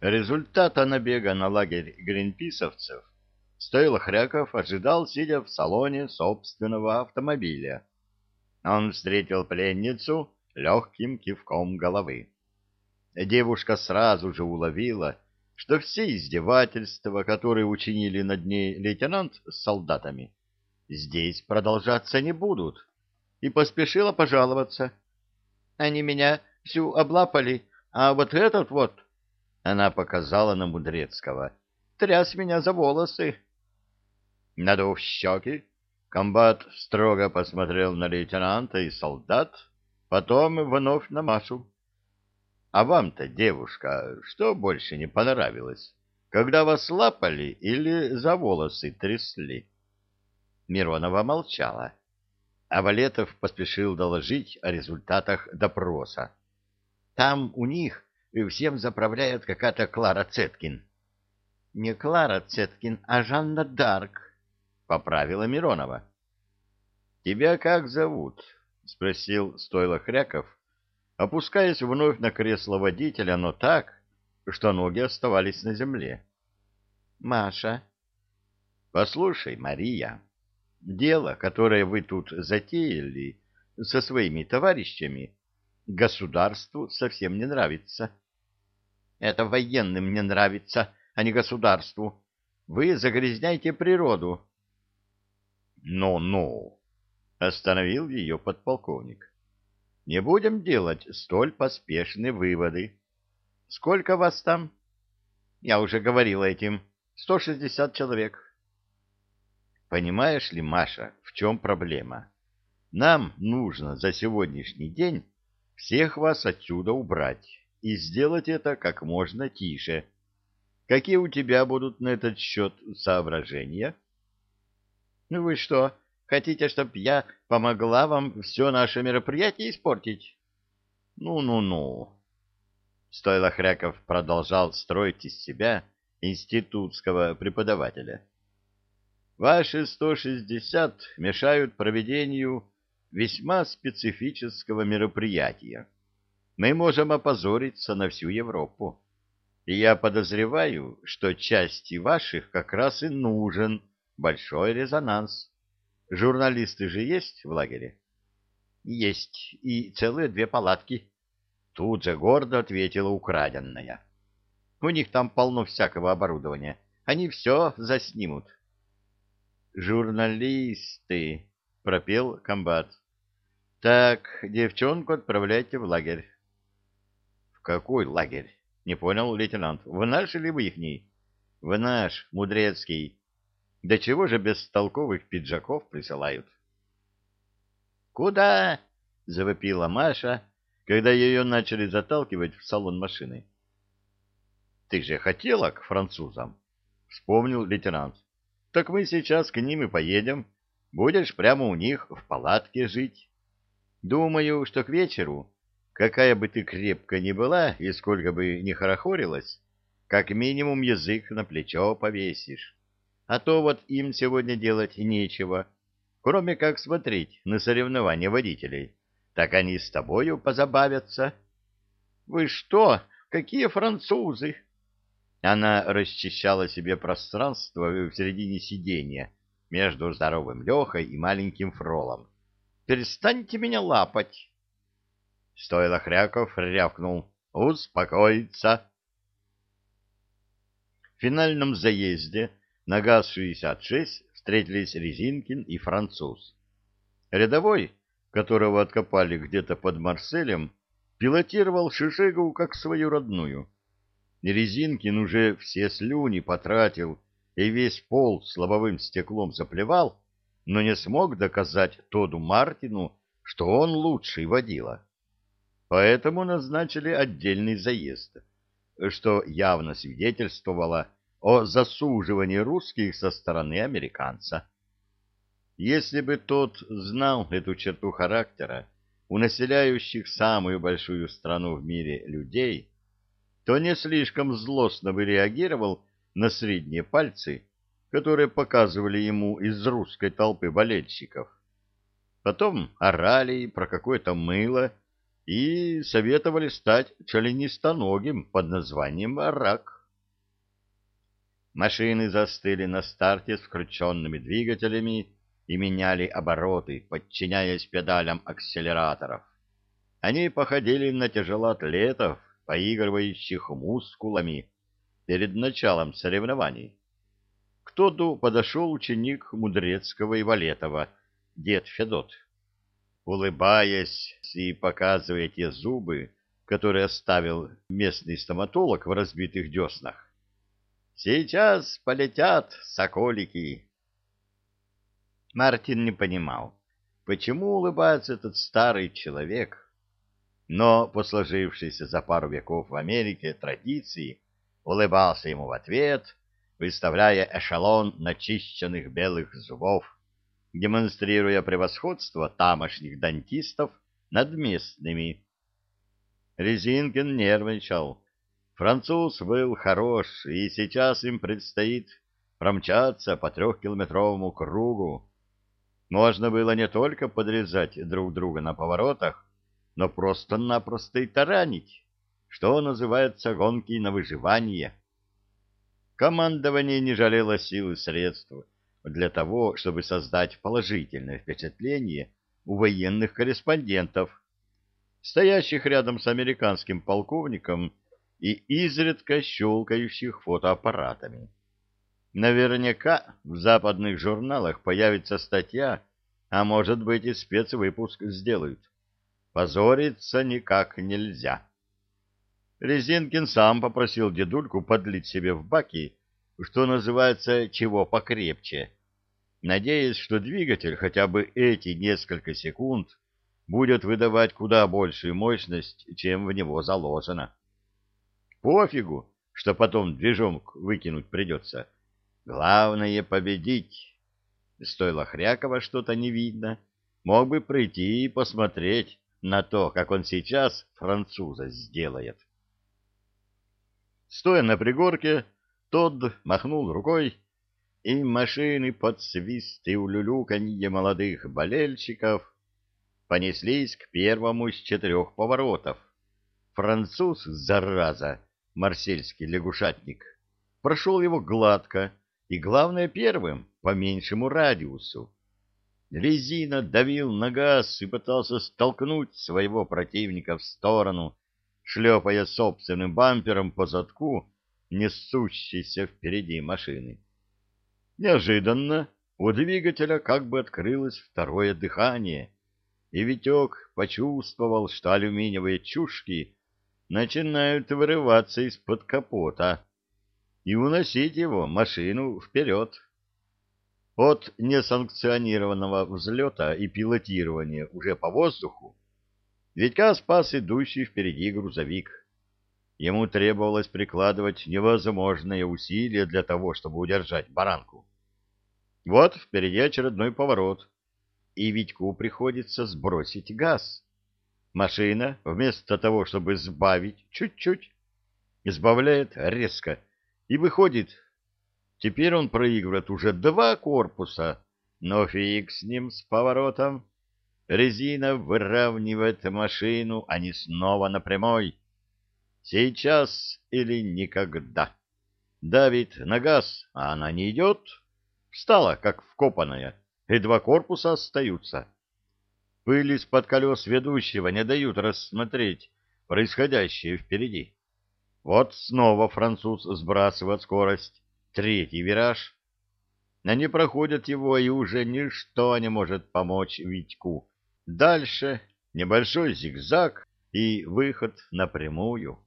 Результата набега на лагерь гринписовцев стоило Хряков ожидал, сидя в салоне собственного автомобиля. Он встретил пленницу легким кивком головы. Девушка сразу же уловила, что все издевательства, которые учинили над ней лейтенант с солдатами, здесь продолжаться не будут, и поспешила пожаловаться. Они меня всю облапали, а вот этот вот, она показала на Мудрецкого, тряс меня за волосы. Надув щеки, комбат строго посмотрел на лейтенанта и солдат, потом вновь на Машу. А вам-то, девушка, что больше не понравилось, когда вас лапали или за волосы трясли? Миронова молчала. А Валетов поспешил доложить о результатах допроса. Там у них всем заправляет какая-то Клара Цеткин. — Не Клара Цеткин, а Жанна Дарк, — поправила Миронова. — Тебя как зовут? — спросил Стойло Хряков, опускаясь вновь на кресло водителя, но так, что ноги оставались на земле. — Маша. — Послушай, Мария, дело, которое вы тут затеяли со своими товарищами, государству совсем не нравится. — Это военным не нравится, а не государству. Вы загрязняете природу. «Ну — Ну-ну, — остановил ее подполковник. Не будем делать столь поспешные выводы. Сколько вас там? Я уже говорил этим. Сто шестьдесят человек. Понимаешь ли, Маша, в чем проблема? Нам нужно за сегодняшний день всех вас отсюда убрать и сделать это как можно тише. Какие у тебя будут на этот счет соображения? Ну вы что, Хотите, чтобы я помогла вам все наше мероприятие испортить? Ну-ну-ну. Стойло Хряков продолжал строить из себя институтского преподавателя. Ваши 160 мешают проведению весьма специфического мероприятия. Мы можем опозориться на всю Европу. И я подозреваю, что части ваших как раз и нужен большой резонанс. Журналисты же есть в лагере? Есть, и целые две палатки. Тут же гордо ответила украденная. У них там полно всякого оборудования. Они все заснимут. Журналисты, пропел комбат. Так, девчонку отправляйте в лагерь. Какой лагерь? Не понял лейтенант. В наш или в ихний? В наш, Мудрецкий. Да чего же бестолковых пиджаков присылают? «Куда?» — завопила Маша, когда ее начали заталкивать в салон машины. «Ты же хотела к французам?» — вспомнил лейтенант. «Так мы сейчас к ним и поедем. Будешь прямо у них в палатке жить. Думаю, что к вечеру, какая бы ты крепко ни была и сколько бы ни хорохорилась, как минимум язык на плечо повесишь. А то вот им сегодня делать нечего, кроме как смотреть на соревнования водителей. Так они с тобою позабавятся. — Вы что? Какие французы? Она расчищала себе пространство в середине сиденья между здоровым Лехой и маленьким Фролом. — Перестаньте меня лапать! Стоило Хряков рявкнул. — Успокоиться! В финальном заезде на ГАЗ-66 встретились Резинкин и француз. Рядовой, которого откопали где-то под Марселем, пилотировал Шишегу как свою родную. Резинкин уже все слюни потратил и весь пол с лобовым стеклом заплевал, но не смог доказать Тоду Мартину, что он лучший водила. Поэтому назначили отдельный заезд, что явно свидетельствовало о засуживании русских со стороны американца. Если бы тот знал эту черту характера у населяющих самую большую страну в мире людей, то не слишком злостно бы реагировал на средние пальцы, которые показывали ему из русской толпы болельщиков. Потом орали про какое-то мыло, и советовали стать членистоногим под названием «Рак». Машины застыли на старте с включенными двигателями и меняли обороты, подчиняясь педалям акселераторов. Они походили на тяжелоатлетов, поигрывающих мускулами перед началом соревнований. К Тоду подошел ученик Мудрецкого и Валетова, дед Федот. Улыбаясь и показывая те зубы, которые оставил местный стоматолог в разбитых деснах. «Сейчас полетят соколики!» Мартин не понимал, почему улыбается этот старый человек, но по сложившейся за пару веков в Америке традиции улыбался ему в ответ, выставляя эшелон начищенных белых зубов, демонстрируя превосходство тамошних дантистов над местными. Резинкин нервничал. Француз был хорош, и сейчас им предстоит промчаться по трехкилометровому кругу. Можно было не только подрезать друг друга на поворотах, но просто-напросто и таранить, что называется гонки на выживание. Командование не жалело сил и средств для того, чтобы создать положительное впечатление у военных корреспондентов, стоящих рядом с американским полковником и изредка щелкающих фотоаппаратами. Наверняка в западных журналах появится статья, а может быть и спецвыпуск сделают. Позориться никак нельзя. Резинкин сам попросил дедульку подлить себе в баки, что называется, чего покрепче, надеясь, что двигатель хотя бы эти несколько секунд будет выдавать куда большую мощность, чем в него заложено. Пофигу, что потом движок выкинуть придется. Главное — победить. Стоило Хрякова что-то не видно, мог бы прийти и посмотреть, на то, как он сейчас француза сделает. Стоя на пригорке, Тодд махнул рукой, и машины под свист и улюлюканье молодых болельщиков понеслись к первому из четырех поворотов. Француз, зараза, марсельский лягушатник, прошел его гладко и, главное, первым, по меньшему радиусу. Резина давил на газ и пытался столкнуть своего противника в сторону, шлепая собственным бампером по задку несущейся впереди машины. Неожиданно у двигателя как бы открылось второе дыхание, и Витек почувствовал, что алюминиевые чушки начинают вырываться из-под капота и уносить его, машину, вперед. От несанкционированного взлета и пилотирования уже по воздуху Витька спас идущий впереди грузовик. Ему требовалось прикладывать невозможные усилия для того, чтобы удержать баранку. Вот впереди очередной поворот, и Витьку приходится сбросить газ. Машина, вместо того, чтобы сбавить чуть-чуть, избавляет резко и выходит Теперь он проигрывает уже два корпуса, но фиг с ним, с поворотом. Резина выравнивает машину, а не снова на прямой. Сейчас или никогда. Давит на газ, а она не идет. Встала, как вкопанная, и два корпуса остаются. Пыль из-под колес ведущего не дают рассмотреть происходящее впереди. Вот снова француз сбрасывает скорость Третий вираж. Они проходят его, и уже ничто не может помочь Витьку. Дальше небольшой зигзаг и выход напрямую.